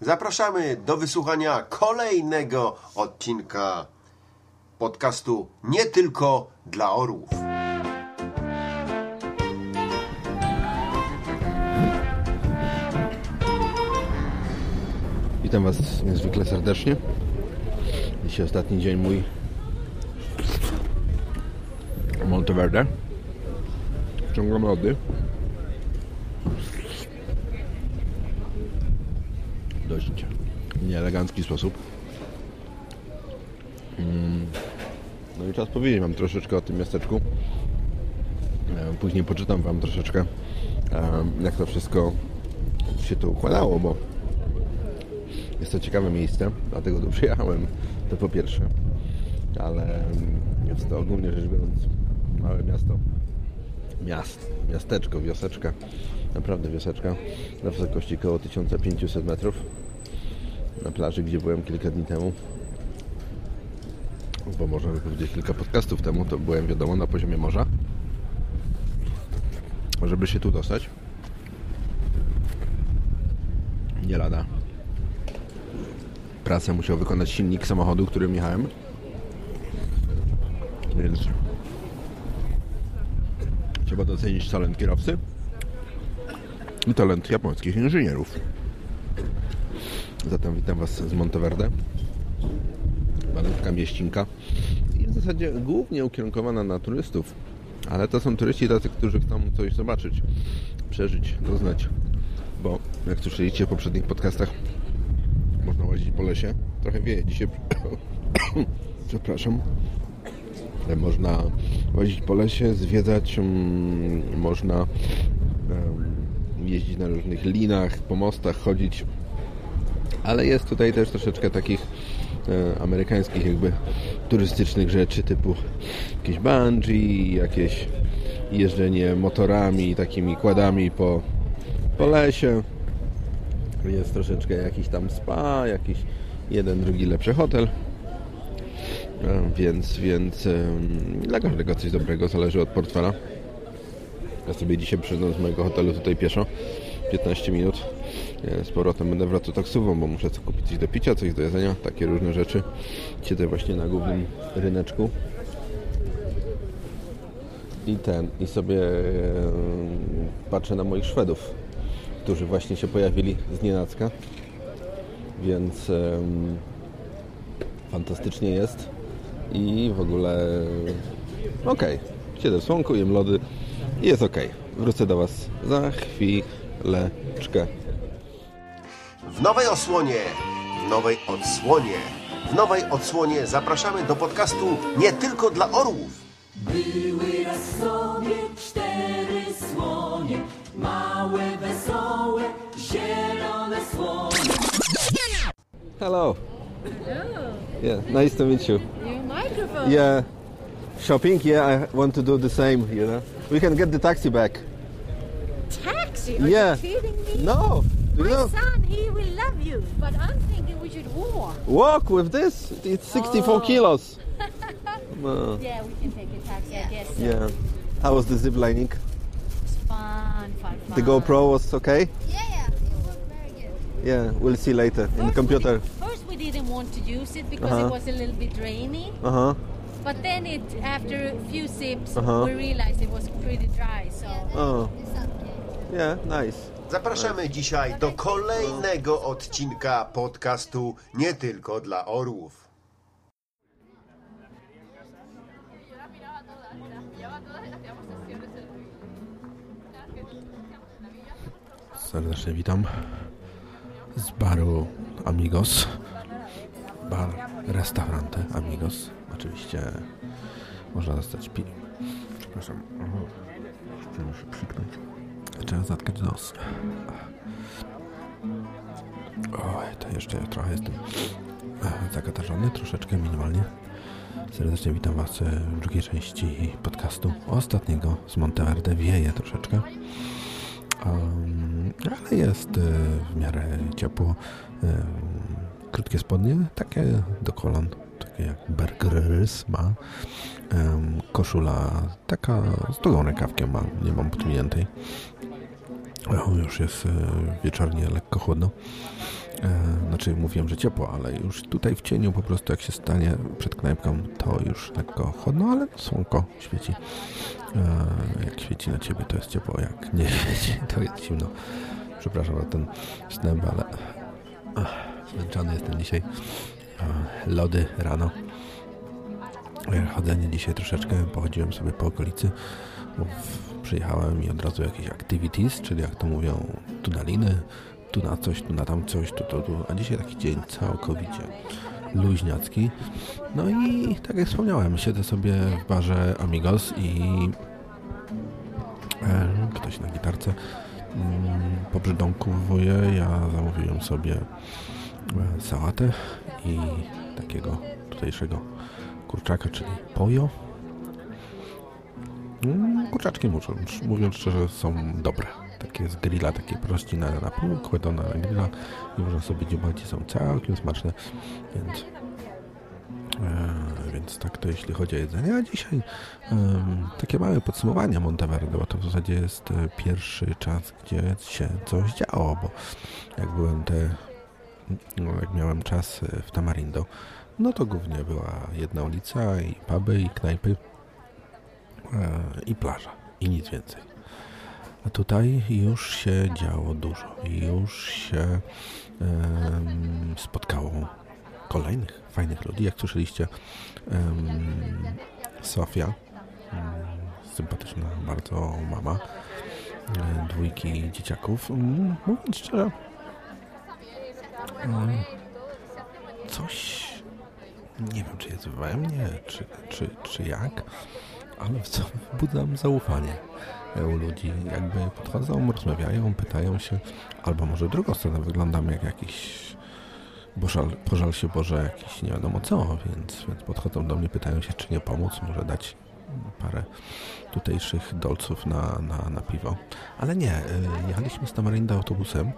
Zapraszamy do wysłuchania kolejnego odcinka podcastu Nie tylko dla orłów. Witam Was niezwykle serdecznie. Dzisiaj ostatni dzień mój Monteverde. Wciągam lody. W dość nieelegancki sposób. Mm. No i czas powiedzieć Wam troszeczkę o tym miasteczku. E, Później poczytam Wam troszeczkę, e, jak to wszystko się tu układało, bo jest to ciekawe miejsce, dlatego tu przyjechałem, to po pierwsze. Ale jest to ogólnie rzecz biorąc małe miasto. Miast, miasteczko, wioseczka. Naprawdę wioseczka. Na wysokości około 1500 metrów. Na plaży, gdzie byłem kilka dni temu. Bo można by powiedzieć kilka podcastów temu, to byłem wiadomo na poziomie morza. Żeby się tu dostać. Nie lada pracę musiał wykonać silnik samochodu, którym jechałem. Więc trzeba docenić talent kierowcy i talent japońskich inżynierów. Zatem witam Was z Monteverde. Malutka mieścinka i w zasadzie głównie ukierunkowana na turystów, ale to są turyści tacy, którzy chcą coś zobaczyć, przeżyć, doznać, bo jak słyszeliście w poprzednich podcastach, można łazić po lesie. Trochę wieje dzisiaj. Przepraszam. Można łazić po lesie, zwiedzać, um, można jeździć na różnych linach, po mostach, chodzić. Ale jest tutaj też troszeczkę takich e, amerykańskich jakby turystycznych rzeczy typu jakieś bungee, jakieś jeżdżenie motorami, takimi kładami po, po lesie jest troszeczkę jakiś tam spa, jakiś jeden, drugi lepszy hotel. Więc, więc dla każdego coś dobrego, zależy od portfela. Ja sobie dzisiaj przyszedłem z mojego hotelu tutaj pieszo, 15 minut. Z powrotem będę wracał taksówą, bo muszę co kupić coś do picia, coś do jedzenia, takie różne rzeczy. Siedzę właśnie na głównym ryneczku. I ten, i sobie patrzę na moich Szwedów którzy właśnie się pojawili z nienacka. Więc um, fantastycznie jest i w ogóle okej. Okay. Siedzę w słonku, jem lody i jest ok. Wrócę do Was za chwileczkę. W nowej osłonie, w nowej odsłonie, w nowej odsłonie zapraszamy do podcastu nie tylko dla orłów. Były raz sobie cztery słonie, małe, wesołe, zielone słonie. Hello. Oh, Yeah, nice to meet you. new microphone. Yeah. Shopping, yeah, I want to do the same, you know. We can get the taxi back. Taxi? Are Yeah. you kidding me? No. You My son, he will love you, but I'm thinking we should walk. walk with this. It's 64 Oh. kilos. No. Yeah, we can take a taxi, I guess. so. Yeah. How was the zip lining? It's fun, fun, fun. The GoPro was okay? Yeah, yeah, it worked very good. Yeah, we'll see later in the computer. We did, first we didn't want to use it because Uh-huh. it was a little bit rainy. Uh huh. But then it, after a few sips, Uh-huh. we realized it was pretty dry. So Oh, okay. yeah, nice. Zapraszamy dzisiaj do kolejnego odcinka podcastu nie tylko dla orłów. Serdecznie witam z baru Amigos. Bar, restaurante Amigos. Oczywiście można dostać pi... Przepraszam. Chcę muszę przyknąć. Trzeba zatkać nos. Oj, to jeszcze trochę jestem e, zakatarzony, troszeczkę minimalnie. Serdecznie witam Was w drugiej części podcastu ostatniego z Monteverde. Wieje troszeczkę. Um, ale jest e, w miarę ciepło. E, krótkie spodnie, takie do kolan, takie jak Bergers ma. Em, koszula taka z długą rękawkiem mam, nie mam podwiniętej. Już jest e, wieczornie lekko chłodno. E, znaczy mówiłem, że ciepło, ale już tutaj w cieniu po prostu jak się stanie przed knajpką, to już lekko chłodno, ale słonko świeci. E, jak świeci na ciebie, to jest ciepło, jak nie świeci, to jest zimno. Przepraszam za ten wstęp, ale zmęczony jestem dzisiaj. Lody rano. Chodzenie dzisiaj troszeczkę, pochodziłem sobie po okolicy, przyjechałem i od razu jakieś activities, czyli jak to mówią, tu na liny, tu na coś, tu na tam coś, tu, tu, tu. A dzisiaj taki dzień całkowicie luźniacki. No i tak jak wspomniałem, siedzę sobie w barze Amigos i e, ktoś na gitarce mm, pobrzdąkowuje. Ja zamówiłem sobie e, sałatę i takiego tutejszego kurczaka, czyli pojo. Mm, Kurczaczki muszą, mówiąc szczerze, są dobre. Takie z grilla, takie prościne na pół, kładzione na grilla i można sobie dziubać i są całkiem smaczne, więc E, więc tak to jeśli chodzi o jedzenie. A dzisiaj em, takie małe podsumowanie Monteverde, bo to w zasadzie jest e, pierwszy czas, gdzie się coś działo, bo jak byłem te, no, jak miałem czas e, w Tamarindo, no to głównie była jedna ulica i puby i knajpy e, i plaża i nic więcej. A tutaj już się działo dużo. Już się spotkało kolejnych fajnych ludzi. Jak słyszeliście, Sofia, sympatyczna bardzo mama, e, dwójki dzieciaków. Mówiąc szczerze, coś, nie wiem czy jest we mnie, czy, czy, czy jak, ale co wzbudzam zaufanie u ludzi. Jakby podchodzą, rozmawiają, pytają się, albo może drugą stronę wyglądamy jak jakiś Bożal, pożal się Boże jakiś nie wiadomo co, więc, więc podchodzą do mnie, pytają się, czy nie pomóc, może dać parę tutejszych dolców na, na, na piwo. Ale nie, y, jechaliśmy z Tamarinda autobusem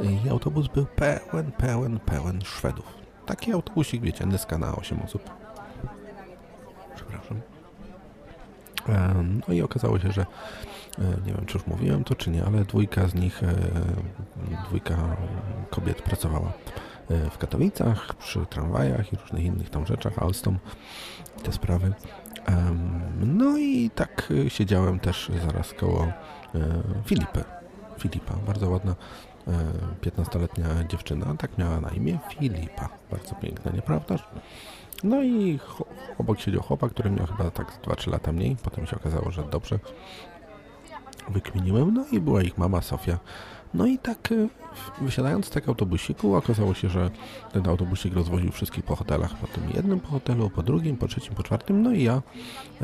i autobus był pełen, pełen, pełen Szwedów. Taki autobusik, wiecie, nyska na 8 osób. Przepraszam. E, No i okazało się, że e, nie wiem, czy już mówiłem to, czy nie, ale dwójka z nich, e, dwójka kobiet pracowała w Katowicach, przy tramwajach i różnych innych tam rzeczach, Alstom, te sprawy. No i tak siedziałem też zaraz koło Filipy. Filipa, bardzo ładna e, 15-letnia dziewczyna, tak miała na imię Filipa. Bardzo piękna, nieprawdaż? No i obok siedział chłopak, który miał chyba tak z 2-3 lata mniej. Potem się okazało, że dobrze wykminiłem. No i była ich mama Sofia. No i tak e, wysiadając z tego autobusiku, okazało się, że ten autobusik rozwoził wszystkich po hotelach. Po tym jednym po hotelu, po drugim, po trzecim, po czwartym. No i ja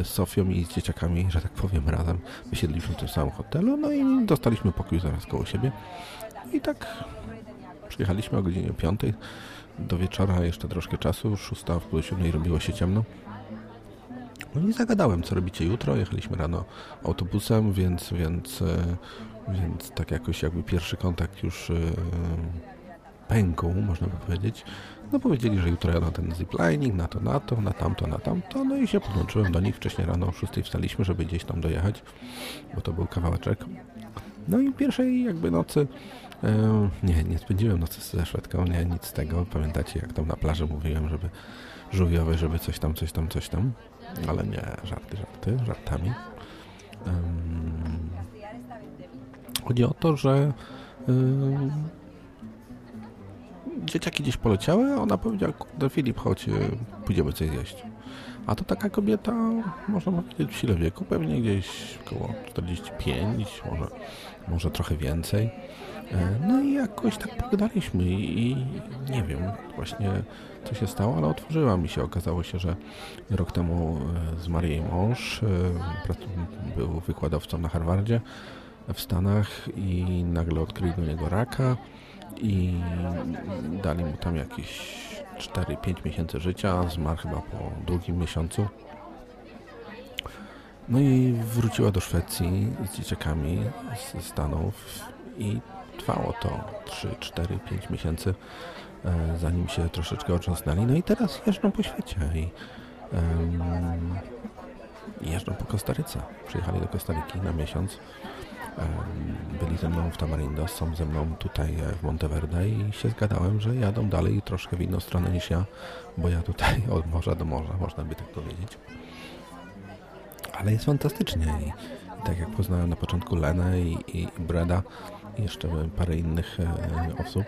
z Sofią i z dzieciakami, że tak powiem, razem wysiedliśmy w tym samym hotelu. No i dostaliśmy pokój zaraz koło siebie. I tak przyjechaliśmy o godzinie 5 do wieczora jeszcze troszkę czasu, szósta w pół siódmej robiło się ciemno. No i zagadałem, co robicie jutro. Jechaliśmy rano autobusem, więc, więc, e, więc tak jakoś jakby pierwszy kontakt już e, pękł, można by powiedzieć. No powiedzieli, że jutro na ten ziplining, na to, na to, na tamto, na tamto. No i się podłączyłem do nich. Wcześniej rano o 6 wstaliśmy, żeby gdzieś tam dojechać, bo to był kawałeczek. No i pierwszej jakby nocy e, nie, nie spędziłem nocy ze Szwedką, nie, nic z tego. Pamiętacie, jak tam na plaży mówiłem, żeby żółwiowe, żeby coś tam, coś tam, coś tam. Ale nie, żarty, żarty, żartami. Chodzi o to, że dzieciaki gdzieś poleciały, a ona powiedziała, Filip, chodź, e, pójdziemy coś zjeść. A to taka kobieta, można powiedzieć, w sile wieku, pewnie gdzieś około 45, może, może trochę więcej. E, No i jakoś tak pogadaliśmy i, nie wiem właśnie co się stało, ale otworzyła mi się. Okazało się, że rok temu e, zmarł jej mąż, e, był wykładowcą na Harvardzie w Stanach i nagle odkryli do niego raka i dali mu tam jakieś 4-5 miesięcy życia, zmarł chyba po drugim miesiącu. No i wróciła do Szwecji z dzieciakami z Stanów i trwało to 3, 4, 5 miesięcy, e, zanim się troszeczkę otrząsnęli. No i teraz jeżdżą po świecie i em, jeżdżą po Kostaryce. Przyjechali do Kostaryki na miesiąc byli ze mną w Tamarindo, są ze mną tutaj e, w Monteverde i się zgadałem, że jadą dalej troszkę w inną stronę niż ja, bo ja tutaj od morza do morza, można by tak powiedzieć. Ale jest fantastycznie i, tak jak poznałem na początku Lenę i, i Breda i jeszcze parę innych e, osób,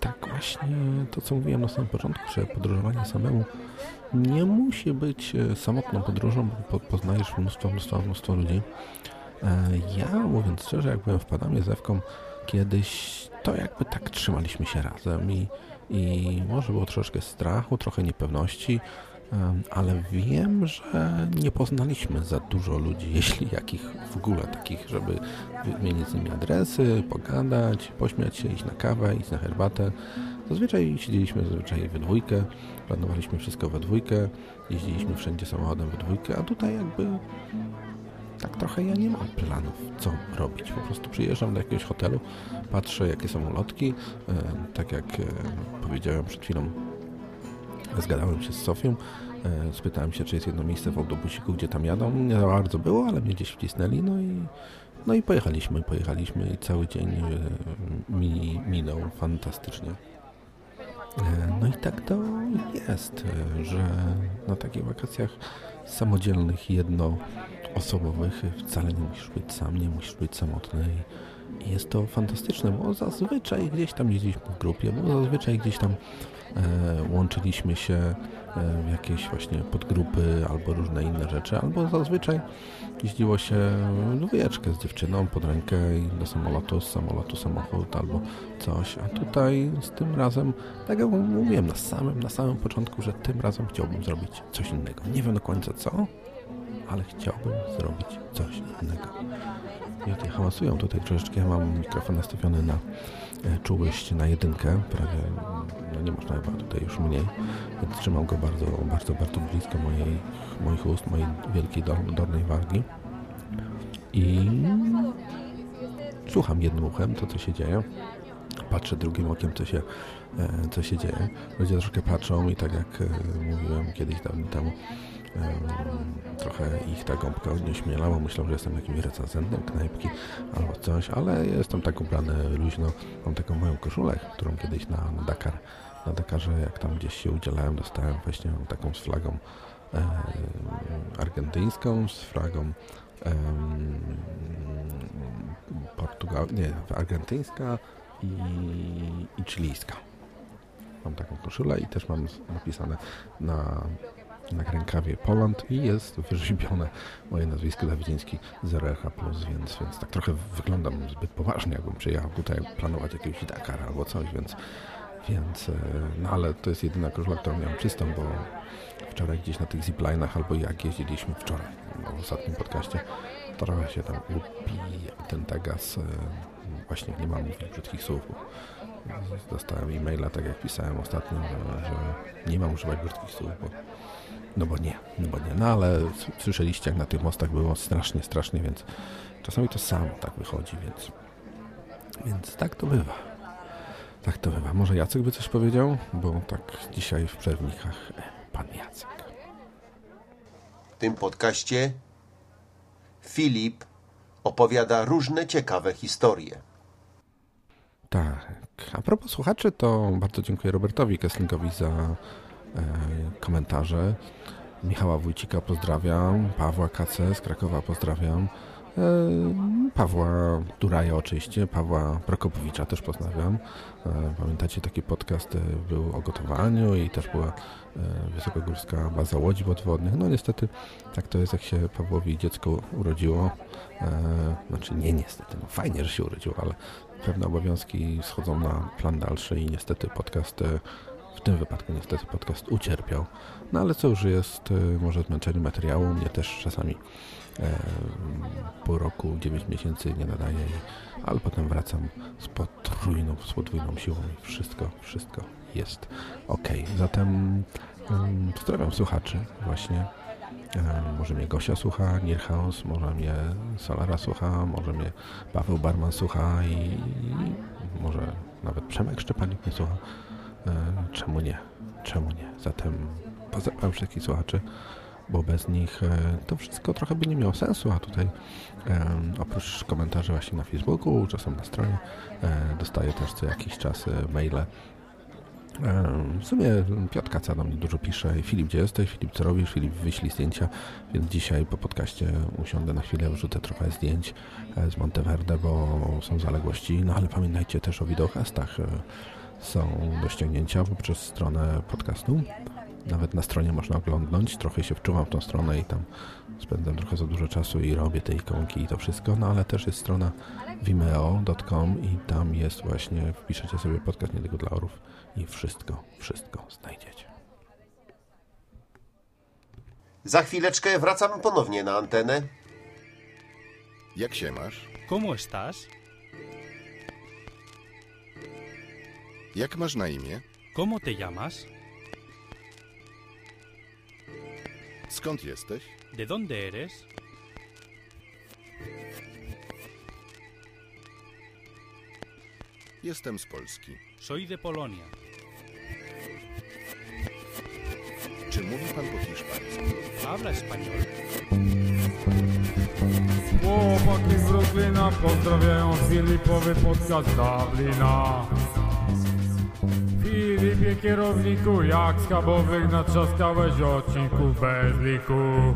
tak właśnie to, co mówiłem na samym początku, że podróżowanie samemu nie musi być e, samotną podróżą, bo po, poznajesz mnóstwo, mnóstwo, mnóstwo ludzi. E, Ja, mówiąc szczerze, jak byłem w Panamie z Ewką kiedyś, to jakby tak trzymaliśmy się razem i, i może było troszeczkę strachu, trochę niepewności, ale wiem, że nie poznaliśmy za dużo ludzi, jeśli jakich w ogóle takich, żeby wymienić z nimi adresy, pogadać, pośmiać się, iść na kawę, iść na herbatę. Zazwyczaj siedzieliśmy zazwyczaj we dwójkę, planowaliśmy wszystko we dwójkę, jeździliśmy wszędzie samochodem we dwójkę, a tutaj jakby tak trochę ja nie mam planów, co robić. Po prostu przyjeżdżam do jakiegoś hotelu, patrzę, jakie są lotki. E, tak jak e, powiedziałem przed chwilą, zgadałem się z Sofią. E, spytałem się, czy jest jedno miejsce w autobusiku, gdzie tam jadą. Nie za bardzo było, ale mnie gdzieś wcisnęli. No i, no i pojechaliśmy, pojechaliśmy i cały dzień mi minął fantastycznie. No i tak to jest, że na takich wakacjach samodzielnych, jednoosobowych wcale nie musisz być sam, nie musisz być samotny jest to fantastyczne, bo zazwyczaj gdzieś tam jeździliśmy w grupie, bo zazwyczaj gdzieś tam e, łączyliśmy się e, w jakieś właśnie podgrupy albo różne inne rzeczy, albo zazwyczaj jeździło się w dwójeczkę z dziewczyną pod rękę i do samolotu, z samolotu samochód albo coś, a tutaj z tym razem, tak jak mówiłem na samym, na samym początku, że tym razem chciałbym zrobić coś innego. Nie wiem do końca co, ale chciałbym zrobić coś innego. Tej hałasują tutaj troszeczkę. Ja mam mikrofon nastawiony na e, czułość na jedynkę, prawie no nie można chyba tutaj już mniej, więc trzymam go bardzo, bardzo, bardzo blisko mojej, moich ust, mojej wielkiej dol, dolnej wargi i słucham jednym uchem to, co się dzieje. Patrzę drugim okiem, co się, e, co się dzieje. Ludzie troszkę patrzą i tak jak e, mówiłem kiedyś dawno temu, em, trochę ich ta gąbka ośmielało. Myślał, że jestem jakimś recenzentem knajpki albo coś, ale jestem tak ubrany luźno. Mam taką moją koszulę, którą kiedyś na, na Dakar, na Dakarze, jak tam gdzieś się udzielałem, dostałem właśnie taką z flagą em, argentyńską, z flagą Portugal, nie, argentyńska i, i chilijska. Mam taką koszulę i też mam napisane na, na rękawie Poland i jest wyrzeźbione moje nazwisko Dawidziński 0RH+, więc, więc tak trochę wyglądam zbyt poważnie, jakbym przyjechał tutaj planować jakiegoś Dakar albo coś, więc, więc e, no ale to jest jedyna koszula, którą miałem czystą, bo wczoraj gdzieś na tych ziplinach albo jak jeździliśmy wczoraj no, w ostatnim podcaście, trochę się tam upija ten Tegas, e, właśnie nie mam mówić brzydkich słów, dostałem e-maila, tak jak pisałem ostatnio, że nie mam używać brzydkich słów, bo, no bo nie, no bo nie. No ale słyszeliście, jak na tych mostach było strasznie, strasznie, więc czasami to samo tak wychodzi, więc, więc tak to bywa. Tak to bywa. Może Jacek by coś powiedział? Bo tak dzisiaj w przerwnikach e, pan Jacek. W tym podcaście Filip opowiada różne ciekawe historie. Tak. A propos słuchaczy, to bardzo dziękuję Robertowi Kesslingowi za komentarze. Michała Wójcika pozdrawiam, Pawła Kace z Krakowa pozdrawiam, e, Pawła Duraja oczywiście, Pawła Prokopowicza też pozdrawiam. E, pamiętacie, taki podcast e, był o gotowaniu i też była e, wysokogórska baza łodzi podwodnych. No niestety tak to jest, jak się Pawłowi dziecko urodziło. E, znaczy nie niestety, no fajnie, że się urodziło, ale pewne obowiązki schodzą na plan dalszy i niestety podcast, e, w tym wypadku niestety podcast ucierpiał. No ale co już jest, e, może zmęczenie materiału, mnie też czasami e, pół roku, 9 miesięcy nie nadaje, i, ale potem wracam z potrójną, z podwójną siłą i wszystko, wszystko jest ok. Zatem um, słuchaczy właśnie. E, Może mnie Gosia słucha, Nierhaus, może mnie Solara słucha, może mnie Paweł Barman słucha i może nawet Przemek Szczepanik mnie słucha. E, Czemu nie? Czemu nie? Zatem pozdrawiam wszystkich słuchaczy bo bez nich e, to wszystko trochę by nie miało sensu, a tutaj e, oprócz komentarzy właśnie na Facebooku, czasem na stronie, dostaję też co jakiś czas maile w sumie Piotr Kaca do mnie dużo pisze. Filip, gdzie jesteś? Filip, co robisz? Filip, wyślij zdjęcia. Więc dzisiaj po podcaście usiądę na chwilę, wrzucę trochę zdjęć z Monteverde, bo są zaległości. No ale pamiętajcie też o wideokastach. Są do ściągnięcia poprzez stronę podcastu. Nawet na stronie można oglądnąć. Trochę się wczuwam w tą stronę i tam spędzam trochę za dużo czasu i robię te ikonki i to wszystko. No ale też jest strona vimeo.com i tam jest właśnie, wpiszecie sobie podcast nie tylko dla orów i wszystko, wszystko znajdziecie. Za chwileczkę wracam ponownie na antenę. Jak się masz? ¿Cómo estás? Jak masz na imię? ¿Cómo te llamas? Skąd jesteś? ¿De dónde eres? Jestem z Polski. Soy de Polonia. Czy mówi pan po hiszpańsku? ¿Habla español? Chłopaki z Brooklyna pozdrawiają Filipowy podcast Dublina. Filipie kierowniku, jak schabowych natrzaskałeś odcinków bez liku.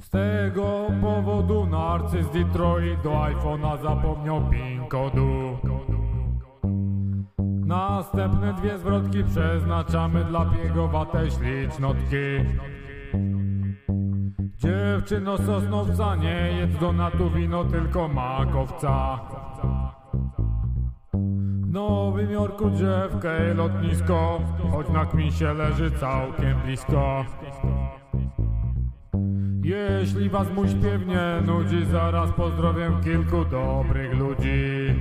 Z tego powodu narcyz Detroit do iPhone'a zapomniał PIN kodu. Następne dwie zwrotki przeznaczamy dla piegowatej ślicznotki. Dziewczyno sosnowca, nie jedz donatu wino, tylko makowca. Nowym Jorku dziewkę i lotnisko, choć na kmisie leży całkiem blisko. Jeśli was mój śpiew nie nudzi, zaraz pozdrowię kilku dobrych ludzi.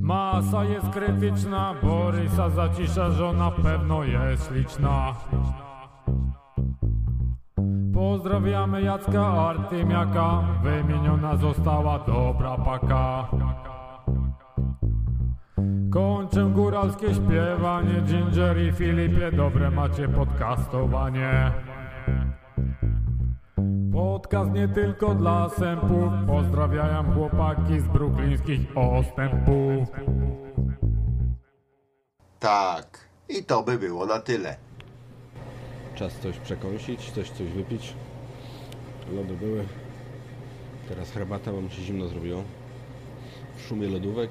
Masa jest krytyczna, Borysa zacisza, że na pewno jest śliczna. Pozdrawiamy Jacka Artymiaka, wymieniona została dobra paka. Kończę góralskie śpiewanie, Ginger i Filipie, dobre macie podcastowanie. Podcast nie tylko dla sępów, pozdrawiam chłopaki z bruklińskich ostępów. Tak, i to by było na tyle. Czas coś przekąsić, coś coś wypić. Lody były. Teraz herbata, bo mi się zimno zrobiło. W szumie lodówek,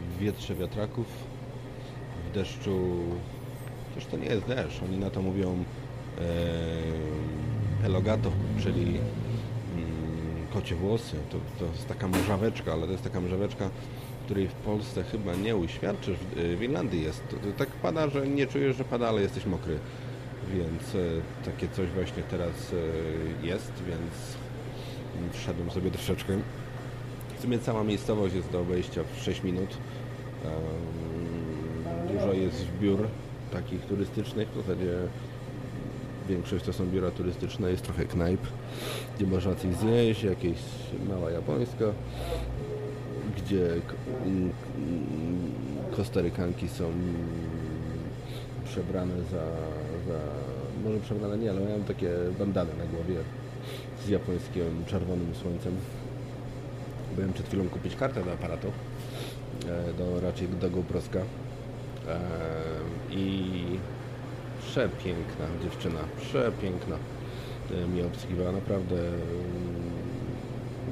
w wietrze wiatraków, w deszczu... Przecież to nie jest deszcz, oni na to mówią e, pelogato, czyli mm, kocie włosy. To, to jest taka mrzaweczka, ale to jest taka mrzaweczka, której w Polsce chyba nie uświadczysz. W, e, w Irlandii jest. To, to tak pada, że nie czujesz, że pada, ale jesteś mokry. Więc e, takie coś właśnie teraz e, jest, więc mm, wszedłem sobie troszeczkę. W sumie cała miejscowość jest do obejścia w 6 minut. Dużo jest biur takich turystycznych, w zasadzie większość to są biura turystyczne, jest trochę knajp, gdzie można coś zjeść, jakieś mała japońska, gdzie kostarykanki są przebrane za, za... Może przebrane nie, ale mają takie bandany na głowie z japońskim czerwonym słońcem. Byłem przed chwilą kupić kartę do aparatu, e, do raczej do GoProska e, i przepiękna dziewczyna, przepiękna e, mnie obsługiwała, naprawdę mm,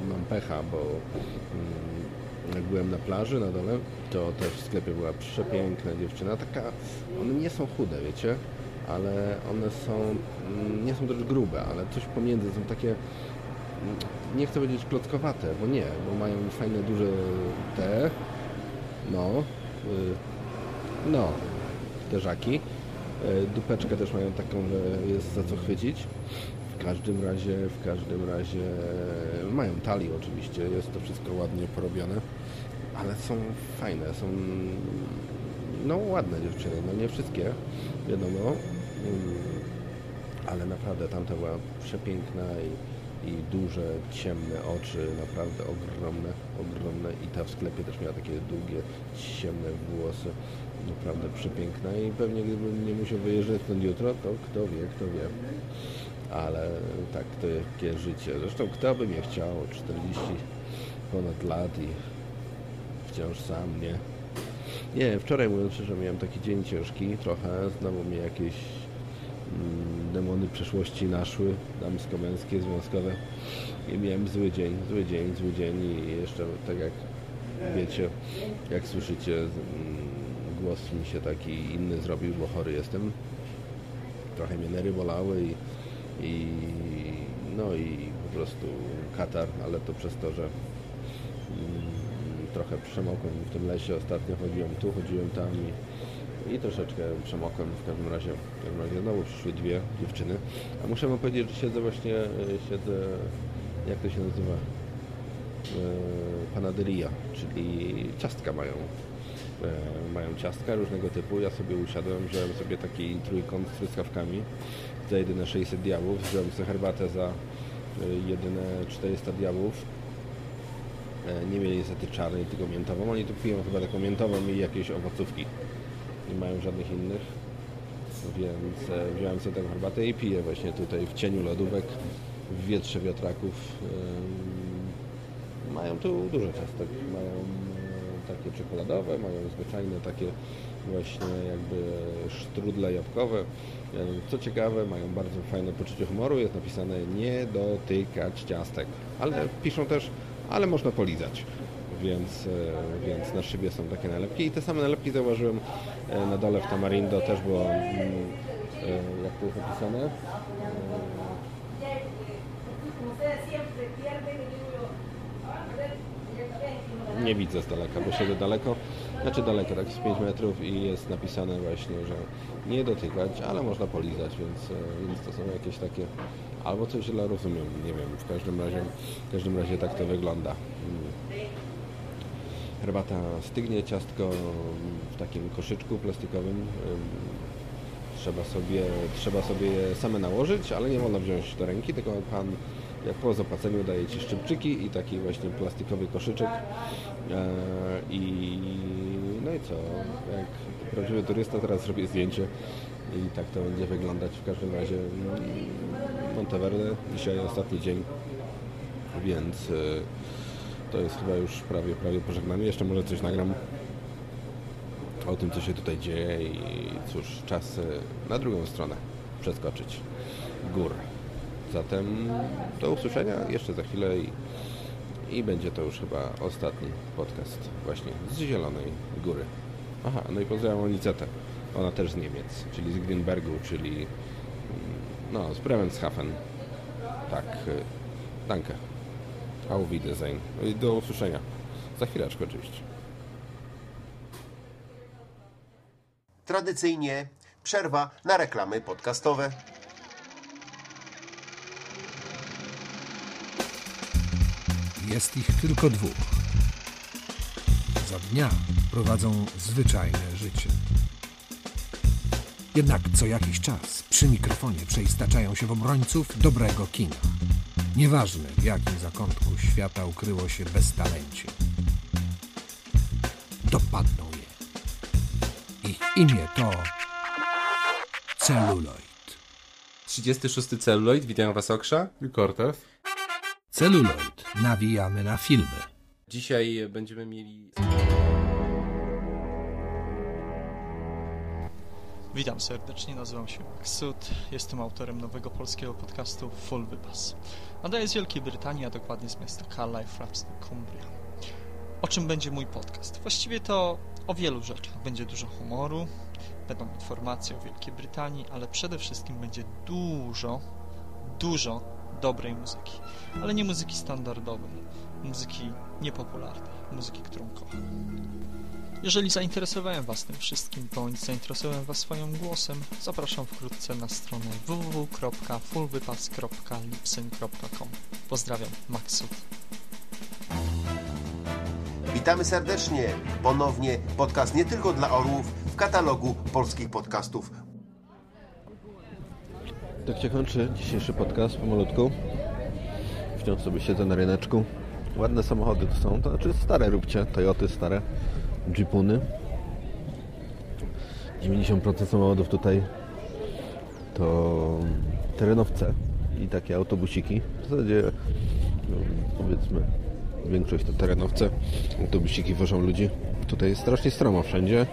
mam pecha, bo mm, jak byłem na plaży na dole, to też w sklepie była przepiękna dziewczyna, taka, one nie są chude, wiecie, ale one są, mm, nie są też grube, ale coś pomiędzy, są takie, nie chcę powiedzieć klockowate, bo nie, bo mają fajne, duże te, no, y, no, terzaki, E, Dupeczkę też mają taką, że jest za co chwycić. W każdym razie, w każdym razie mają talię oczywiście, jest to wszystko ładnie porobione, ale są fajne, są no ładne dziewczyny, no nie wszystkie, wiadomo, mm, ale naprawdę tamta była przepiękna i i duże, ciemne oczy, naprawdę ogromne, ogromne i ta w sklepie też miała takie długie, ciemne włosy, naprawdę przepiękna i pewnie gdybym nie musiał wyjeżdżać stąd jutro, to kto wie, kto wie. Ale tak, to takie życie. Zresztą kto by mnie chciał, 40 ponad lat i wciąż sam, nie? Nie, wczoraj mówiąc szczerze, miałem taki dzień ciężki trochę, znowu mnie jakieś demony przeszłości naszły, damsko-męskie, związkowe i miałem zły dzień, zły dzień, zły dzień i jeszcze tak jak wiecie, jak słyszycie, mm, głos mi się taki inny zrobił, bo chory jestem. Trochę mnie nery bolały i, i no i po prostu katar, ale to przez to, że mm, trochę przemokłem w tym lesie. Ostatnio chodziłem tu, chodziłem tam i, i troszeczkę przemokłem w każdym razie. W każdym razie znowu przyszły dwie dziewczyny. A muszę wam powiedzieć, że siedzę właśnie, e, siedzę, jak to się nazywa? E, Panaderia, czyli ciastka mają. E, Mają ciastka różnego typu. Ja sobie usiadłem, wziąłem sobie taki trójkąt z truskawkami za jedyne 600 diabłów. Wziąłem sobie herbatę za jedyne 400 diabłów. Nie mieli niestety czarnej, tylko miętową. Oni tu piją chyba taką miętową i jakieś owocówki. Nie mają żadnych innych. Więc e, wziąłem sobie taką herbatę i piję właśnie tutaj w cieniu lodówek, w wietrze wiatraków. Mają tu dużo ciastek. Mają e, takie czekoladowe, mają zwyczajne takie właśnie jakby sztrudle jabłkowe. E, Co ciekawe, mają bardzo fajne poczucie humoru. Jest napisane nie dotykać ciastek. Ale piszą też, ale można polizać. Więc, e, więc na szybie są takie nalepki. I te same nalepki zauważyłem e, na dole w Tamarindo też było, mm, e, jak to jest napisane, nie widzę z daleka, bo siedzę daleko, znaczy daleko, tak z 5 metrów i jest napisane właśnie, że nie dotykać, ale można polizać, więc, więc to są jakieś takie, albo coś źle rozumiem, nie wiem, w każdym razie, w każdym razie tak to wygląda. Herbata stygnie, ciastko w takim koszyczku plastikowym. Ym, Trzeba sobie, trzeba sobie je same nałożyć, ale nie wolno wziąć do ręki, tylko pan jak po zapłaceniu daje Ci szczypczyki i taki właśnie plastikowy koszyczek. E, I no i co? Jak prawdziwy turysta teraz zrobię zdjęcie i tak to będzie wyglądać. W każdym razie mm, Monteverde, dzisiaj ostatni dzień, więc e, to jest chyba już prawie, prawie pożegnanie. Jeszcze może coś nagram o tym, co się tutaj dzieje i cóż, czas e, na drugą stronę przeskoczyć gór. Zatem do usłyszenia jeszcze za chwilę i, i będzie to już chyba ostatni podcast właśnie z Zielonej Góry. Aha, no i pozdrawiam Onicetę. Ona też z Niemiec, czyli z Grünbergu, czyli mm, no, z Bremerhaven. Tak, e, danke. Auf Wiedersehen. I do usłyszenia. Za chwileczkę oczywiście. Tradycyjnie przerwa na reklamy podcastowe. Jest ich tylko dwóch. Za dnia prowadzą zwyczajne życie. Jednak co jakiś czas przy mikrofonie przeistaczają się w obrońców dobrego kina. Nieważne w jakim zakątku świata ukryło się beztalencie. Dopadną je. Ich imię to celuloid. 36 celuloid, witam Was Oksza. I Cortez. Celuloid. Nawijamy na filmy. Dzisiaj będziemy mieli... Witam serdecznie, nazywam się Sud, jestem autorem nowego polskiego podcastu Full Wypas. Nadaję z Wielkiej Brytanii, a dokładnie z miasta Carlisle, hrabstwo Cumbria. O czym będzie mój podcast? Właściwie to o wielu rzeczach. Będzie dużo humoru, będą informacje o Wielkiej Brytanii, ale przede wszystkim będzie dużo, dużo dobrej muzyki. Ale nie muzyki standardowej, muzyki niepopularnej, muzyki, którą kocham. Jeżeli zainteresowałem Was tym wszystkim, bądź zainteresowałem Was swoim głosem, zapraszam wkrótce na stronę www.fullwypas.lipsyn.com Pozdrawiam, Maxut. Witamy serdecznie. Ponownie podcast nie tylko dla orłów w katalogu polskich podcastów. Tak się kończy dzisiejszy podcast pomalutku. wciąż sobie siedzę na ryneczku. Ładne samochody to są, to znaczy stare róbcie, Toyoty stare, Jeepuny. 90% samochodów tutaj to terenowce i takie autobusiki. W zasadzie no, powiedzmy większość to terenowce. Autobusiki wożą ludzi. Tutaj jest strasznie stromo wszędzie.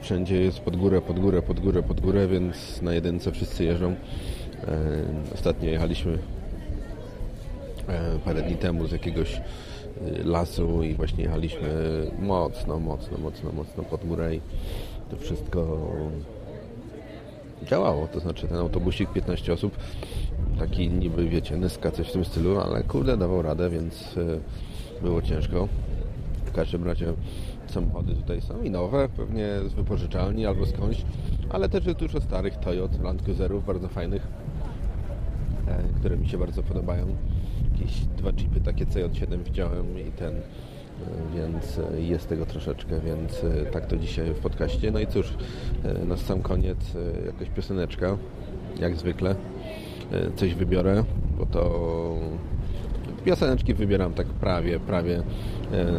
Wszędzie jest pod górę, pod górę, pod górę, pod górę, więc na jedynce wszyscy jeżdżą. E, Ostatnio jechaliśmy e, parę dni temu z jakiegoś lasu i właśnie jechaliśmy mocno, mocno, mocno, mocno pod górę i to wszystko działało. To znaczy ten autobusik 15 osób, taki niby wiecie, nyska, coś w tym stylu, ale kurde dawał radę, więc e, było ciężko. W każdym razie samochody tutaj są i nowe, pewnie z wypożyczalni albo skądś, ale też jest dużo starych Toyot, Land Cruiserów, bardzo fajnych, e, które mi się bardzo podobają. Jakieś dwa jeepy takie CJ7 widziałem i ten, e, więc e, jest tego troszeczkę, więc e, tak to dzisiaj w podcaście. No i cóż, na sam koniec jakaś pioseneczka, jak zwykle. Coś wybiorę, bo to pioseneczki wybieram tak prawie, prawie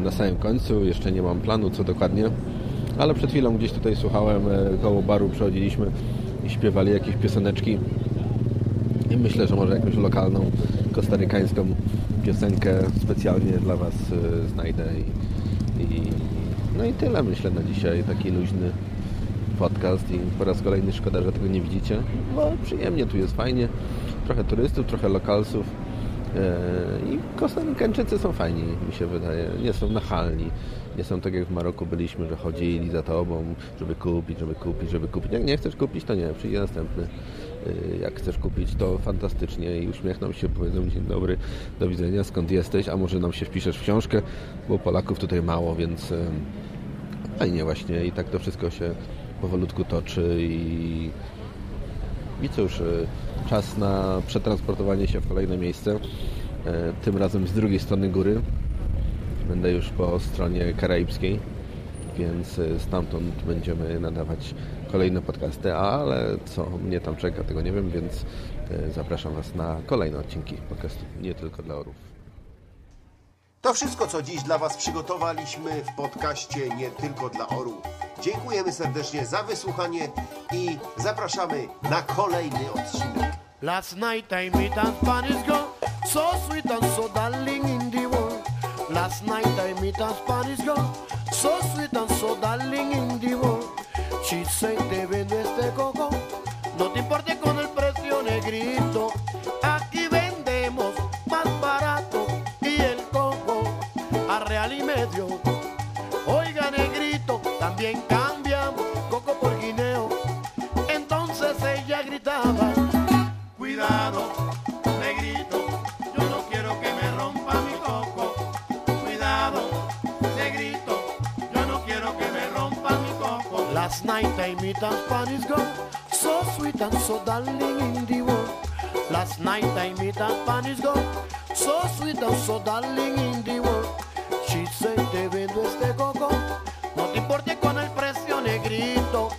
na samym końcu. Jeszcze nie mam planu, co dokładnie. Ale przed chwilą gdzieś tutaj słuchałem, koło baru przechodziliśmy i śpiewali jakieś pioseneczki. I myślę, że może jakąś lokalną, kostarykańską piosenkę specjalnie dla Was e, znajdę. I, i, no i tyle myślę na dzisiaj. Taki luźny podcast i po raz kolejny szkoda, że tego nie widzicie. Bo przyjemnie, tu jest fajnie. Trochę turystów, trochę lokalsów. E, I Kostarykańczycy są fajni, mi się wydaje. Nie są nachalni. Nie są tak jak w Maroku byliśmy, że chodzili za tobą, żeby kupić, żeby kupić, żeby kupić. Jak nie chcesz kupić, to nie, przyjdzie następny. E, Jak chcesz kupić, to fantastycznie. I uśmiechną się, powiedzą dzień dobry, do widzenia, skąd jesteś, a może nam się wpiszesz w książkę, bo Polaków tutaj mało, więc fajnie właśnie. I tak to wszystko się powolutku toczy. I i cóż, y, czas na przetransportowanie się w kolejne miejsce. E, Tym razem z drugiej strony góry. Będę już po stronie karaibskiej, więc y, stamtąd będziemy nadawać kolejne podcasty, ale co mnie tam czeka, tego nie wiem, więc y, zapraszam Was na kolejne odcinki podcastu, nie tylko dla orów. To wszystko, co dziś dla Was przygotowaliśmy w podcaście Nie Tylko dla Orłów. Dziękujemy serdecznie za wysłuchanie i zapraszamy na kolejny odcinek. Last night I met a Spanish girl, so sweet and so darling in the world. Last night I met a Spanish girl, so sweet and so darling in the world. She said, te vendo este coco, no te importe con el precio negrito. Aquí vendemos más barato y el coco a real y medio. Oiga negrito, también cambiamos night I met a Spanish girl, so sweet and so darling in the world. Last night I met a Spanish girl, so sweet and so darling in the world. She said, te vendo este coco, no te importe con el precio negrito.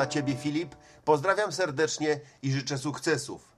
Dla Ciebie, Filip. Pozdrawiam serdecznie i życzę sukcesów.